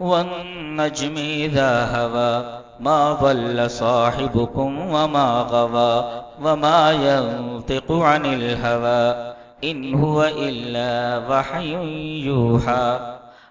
والنجم إذا هوى، ما ضل صاحبكم وما غوى، وما ينطق عن الهوى، إن هو إلا وحي يوحى.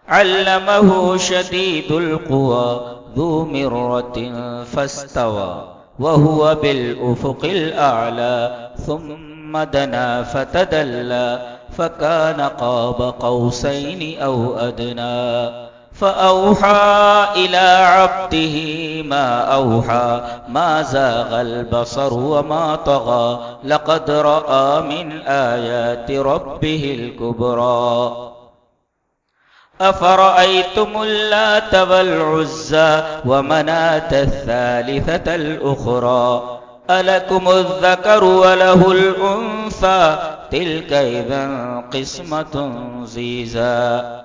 علمه شديد القوى، ذو مرة فاستوى، وهو بالأفق الأعلى، ثم دنا فتدلى، فكان قاب قوسين أو أدنى. فأوحى إلى عبده ما أوحى ما زاغ البصر وما طغى لقد رأى من آيات ربه الكبرى أفرأيتم اللات والعزى ومنات الثالثة الأخرى ألكم الذكر وله الأنثى تلك إذا قسمة زيزا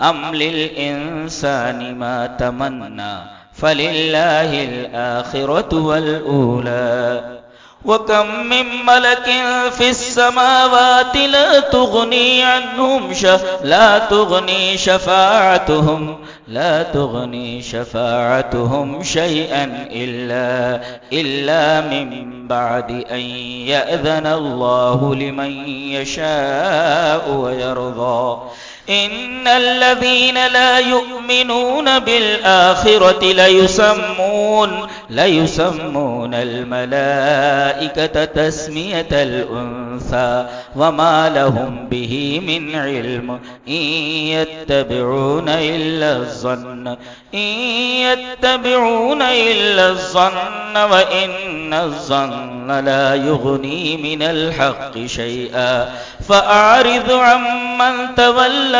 أم للإنسان ما تمنى فلله الآخرة والأولى وكم من ملك في السماوات لا تغني عنهم ش... لا تغني شفاعتهم، لا تغني شفاعتهم شيئا إلا إلا من بعد أن يأذن الله لمن يشاء ويرضى إن الذين لا يؤمنون بالآخرة ليسمون ليسمون الملائكة تسمية الأنثى وما لهم به من علم إن يتبعون إلا الظن إن يتبعون إلا الظن وإن الظن لا يغني من الحق شيئا فأعرض عمن تولى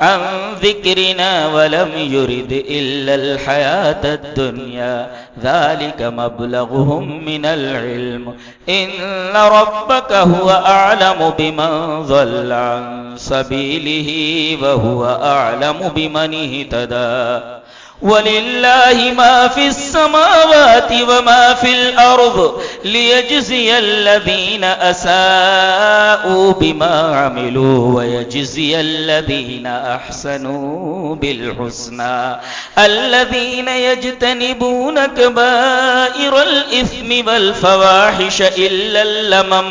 عن ذكرنا ولم يرد إلا الحياة الدنيا. ذلك مبلغهم من العلم. إن ربك هو أعلم بمن ضل عن سبيله وهو أعلم بمن اهتدى. ولله ما في السماوات وما في الأرض ليجزي الذين أساءوا بما عملوا ويجزي الذين أحسنوا بالحسنى الذين يجتنبون كبائر الإثم والفواحش إلا اللمم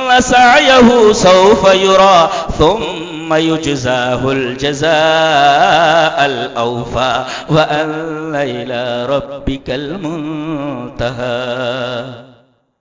سعيه سوف يرى ثم يجزاه الجزاء الأوفى وأن إلى ربك المنتهى.